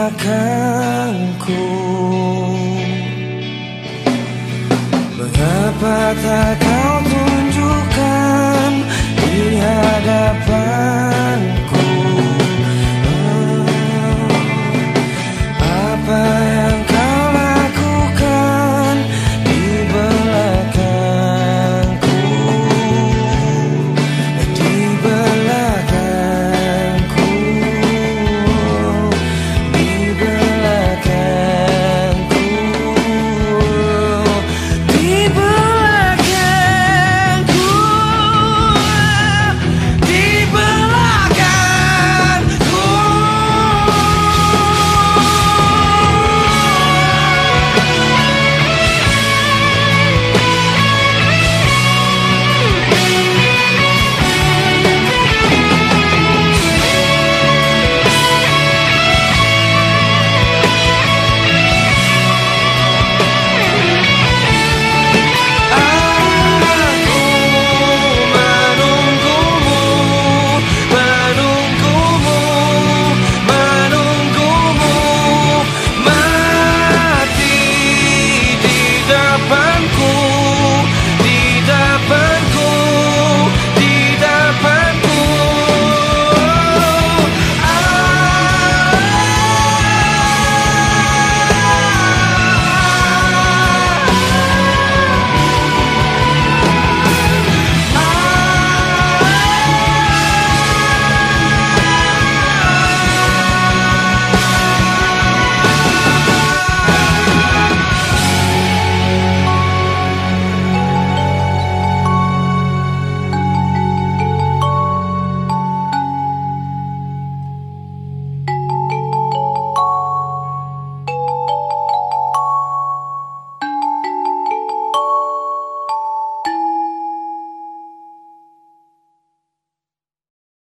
belakangku Mengapa tak